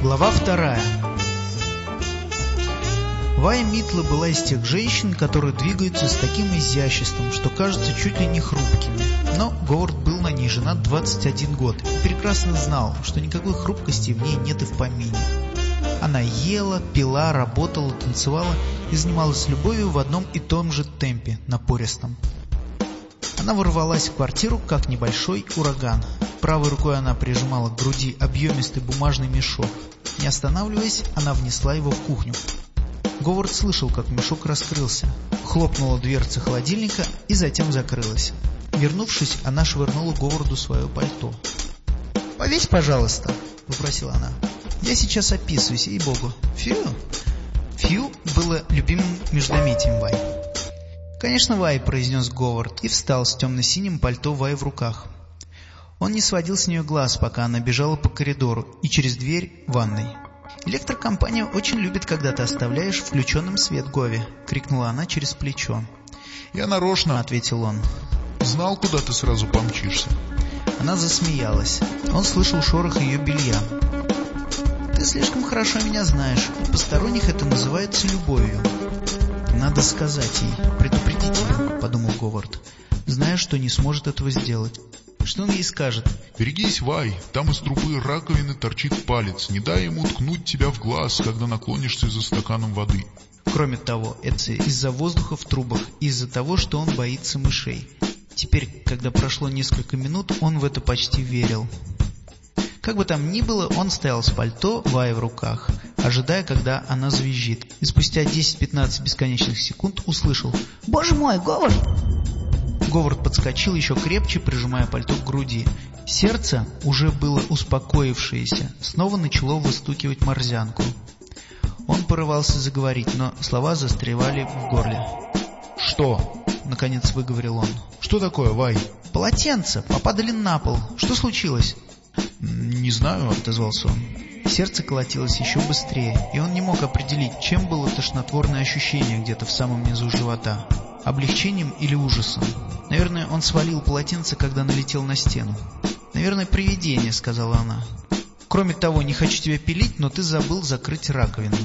Глава вторая. Вая Митла была из тех женщин, которые двигаются с таким изяществом, что кажутся чуть ли не хрупкими. Но Говард был на ней женат 21 год и прекрасно знал, что никакой хрупкости в ней нет и в помине. Она ела, пила, работала, танцевала и занималась любовью в одном и том же темпе, напористом. Она ворвалась в квартиру, как небольшой ураган. Правой рукой она прижимала к груди объемистый бумажный мешок. Не останавливаясь, она внесла его в кухню. Говард слышал, как мешок раскрылся. Хлопнула дверца холодильника и затем закрылась. Вернувшись, она швырнула Говарду свое пальто. «Повесь, пожалуйста», — попросила она. «Я сейчас описываюсь, ей-богу. Фью?» Фью было любимым междометием Вай. «Конечно, Вай», — произнес Говард и встал с темно-синим пальто Вай в руках. Он не сводил с нее глаз, пока она бежала по коридору и через дверь ванной. «Электрокомпания очень любит, когда ты оставляешь включенным свет, Гови», — крикнула она через плечо. «Я нарочно», — ответил он. «Знал, куда ты сразу помчишься». Она засмеялась. Он слышал шорох ее белья. «Ты слишком хорошо меня знаешь. У посторонних это называется любовью». «Надо сказать ей, предупредить ее», — подумал Говард, зная, что не сможет этого сделать. Что он ей скажет? «Берегись, Вай, там из трубы раковины торчит палец. Не дай ему ткнуть тебя в глаз, когда наклонишься за стаканом воды». Кроме того, это из-за воздуха в трубах, из-за того, что он боится мышей. Теперь, когда прошло несколько минут, он в это почти верил. Как бы там ни было, он стоял с пальто, Вай в руках, ожидая, когда она завизжит. И спустя 10-15 бесконечных секунд услышал «Боже мой, Говард!» Говард подскочил еще крепче, прижимая пальто к груди. Сердце, уже было успокоившееся, снова начало выстукивать морзянку. Он порывался заговорить, но слова застревали в горле. «Что?» — наконец выговорил он. «Что такое, Вай?» «Полотенце! Попадали на пол. Что случилось?» «Не знаю», — отозвался он. Сердце колотилось еще быстрее, и он не мог определить, чем было тошнотворное ощущение где-то в самом низу живота. Облегчением или ужасом. Наверное, он свалил полотенце, когда налетел на стену. «Наверное, привидение», — сказала она. «Кроме того, не хочу тебя пилить, но ты забыл закрыть раковину».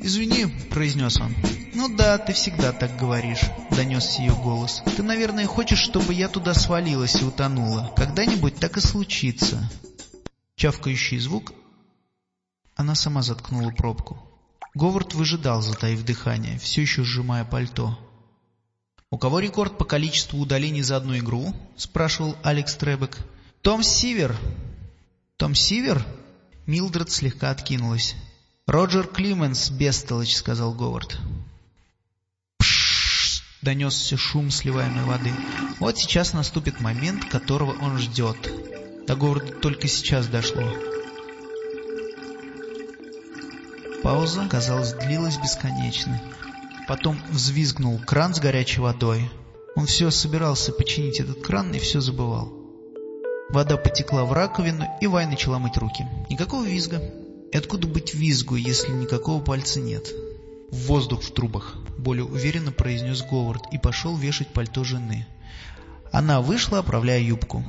«Извини», — произнес он. «Ну да, ты всегда так говоришь», — донесся ее голос. «Ты, наверное, хочешь, чтобы я туда свалилась и утонула. Когда-нибудь так и случится». Чавкающий звук. Она сама заткнула пробку. Говард выжидал, затаив дыхание, все еще сжимая пальто. «У кого рекорд по количеству удалений за одну игру?» — спрашивал Алекс Требек. «Том Сивер». «Том Сивер?» Милдред слегка откинулась. «Роджер Клименс, бестолочь», — сказал Говард. «Пшшш!» — донесся шум сливаемой воды. Вот сейчас наступит момент, которого он ждет. До Говарда только сейчас дошло. Пауза, казалось, длилась бесконечно. Потом взвизгнул кран с горячей водой. Он все собирался починить этот кран и все забывал. Вода потекла в раковину, и Вай начала мыть руки. Никакого визга. И откуда быть визгу, если никакого пальца нет? «Воздух в трубах», — более уверенно произнес Говард и пошел вешать пальто жены. Она вышла, оправляя юбку.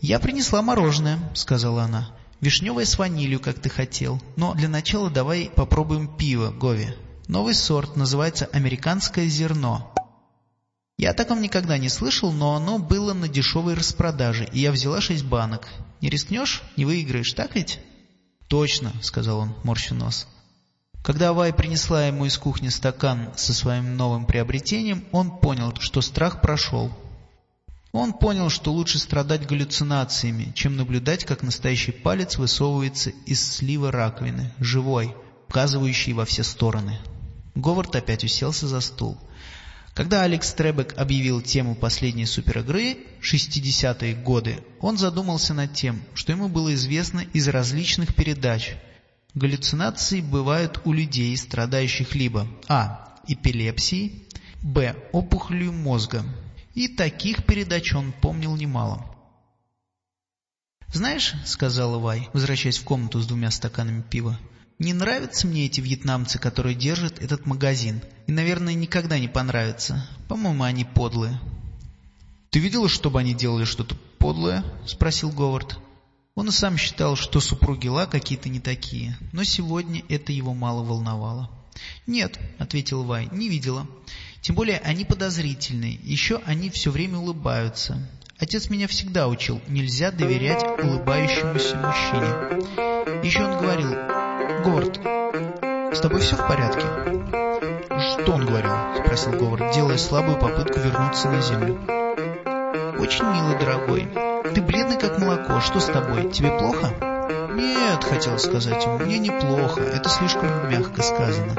«Я принесла мороженое», — сказала она. «Вишневое с ванилью, как ты хотел. Но для начала давай попробуем пиво, Гови. Новый сорт, называется «Американское зерно». Я о таком никогда не слышал, но оно было на дешевой распродаже, и я взяла шесть банок. Не рискнешь, не выиграешь, так ведь?» «Точно», — сказал он, морщу нос. Когда Вай принесла ему из кухни стакан со своим новым приобретением, он понял, что страх прошел. Он понял, что лучше страдать галлюцинациями, чем наблюдать, как настоящий палец высовывается из слива раковины, живой, указывающий во все стороны. Говард опять уселся за стул. Когда Алекс Требек объявил тему последней суперигры «60-е годы», он задумался над тем, что ему было известно из различных передач. Галлюцинации бывают у людей, страдающих либо а. эпилепсией, б. опухолью мозга. И таких передач он помнил немало. «Знаешь, — сказала Вай, возвращаясь в комнату с двумя стаканами пива, — не нравятся мне эти вьетнамцы, которые держат этот магазин, и, наверное, никогда не понравятся. По-моему, они подлые». «Ты видела, чтобы они делали что-то подлое?» — спросил Говард. Он и сам считал, что супруги Ла какие-то не такие, но сегодня это его мало волновало. «Нет», — ответил Вай, — «не видела. Тем более они подозрительные, еще они все время улыбаются. Отец меня всегда учил, нельзя доверять улыбающемуся мужчине. Еще он говорил, «Говард, с тобой все в порядке?» «Что он говорил?» — спросил Говард, делая слабую попытку вернуться на землю. «Очень милый, дорогой. Ты бледный, как молоко. Что с тобой? Тебе плохо?» «Нет», — хотел сказать ему, — «мне неплохо. Это слишком мягко сказано.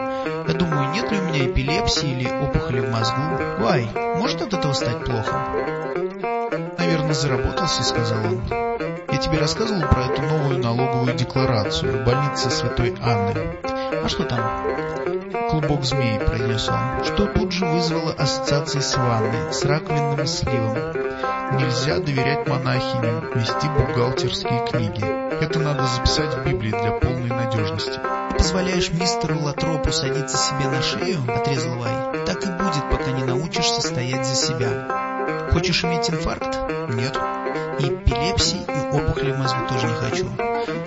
Я думаю, нет ли у меня эпилепсии или опухоли в мозгу? Вай, может от этого стать плохо?» «Наверное, заработался», — сказал он. «Я тебе рассказывал про эту новую налоговую декларацию в больнице Святой Анны. А что там?» «Клубок змей», — произнес он, что тут же вызвало ассоциации с ванной, с раковинным сливом. Нельзя доверять монахиням, вести бухгалтерские книги. Это надо записать в Библии для полной надежности. «Позволяешь мистеру Латропу садиться себе на шею?» — отрезал Вай. «Так и будет, пока не научишься стоять за себя. Хочешь иметь инфаркт?» «Нет». «И эпилепсии, и опухоли в мозгу тоже не хочу.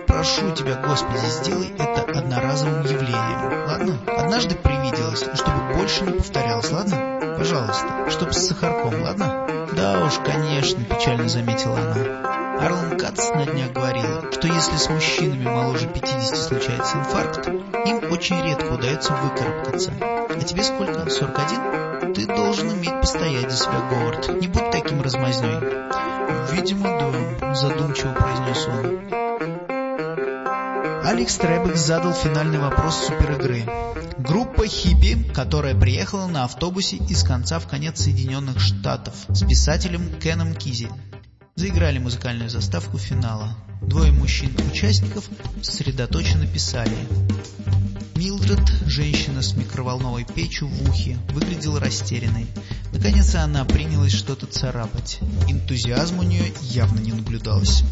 Прошу тебя, Господи, сделай это одноразовым явлением, ладно? Однажды привиделось, чтобы больше не повторялось, ладно? Пожалуйста, чтоб с сахарком, ладно?» «Да уж, конечно», — печально заметила она. Арлан Кац на днях говорила, что если с мужчинами моложе 50 случается инфаркт, им очень редко удается выкарабкаться. А тебе сколько? 41? Ты должен уметь постоять за себя, Говард. Не будь таким размазней. Видимо, да, задумчиво произнес он. Алекс Требек задал финальный вопрос суперигры. Группа хиппи, которая приехала на автобусе из конца в конец Соединенных Штатов с писателем Кеном Кизи, заиграли музыкальную заставку финала. Двое мужчин-участников сосредоточенно писали. Милдред, женщина с микроволновой печью в ухе, выглядела растерянной. Наконец она принялась что-то царапать. Энтузиазм у нее явно не наблюдалось.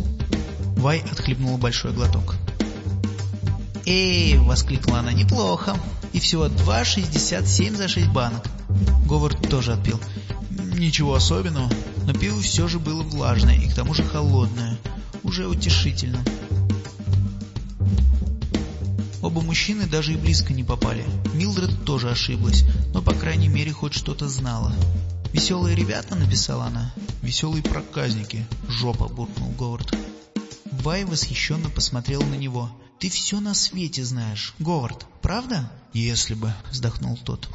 Вай отхлебнула большой глоток. «Эй!» — воскликнула она. «Неплохо!» И всего 2,67 за 6 банок. Говард тоже отпил. Ничего особенного, но пиво все же было влажное и к тому же холодное. Уже утешительно. Оба мужчины даже и близко не попали. Милдред тоже ошиблась, но по крайней мере хоть что-то знала. «Веселые ребята», — написала она. «Веселые проказники», — жопа, буркнул Говард. Вай восхищенно посмотрел на него. «Ты все на свете знаешь, Говард, правда?» «Если бы», — вздохнул тот.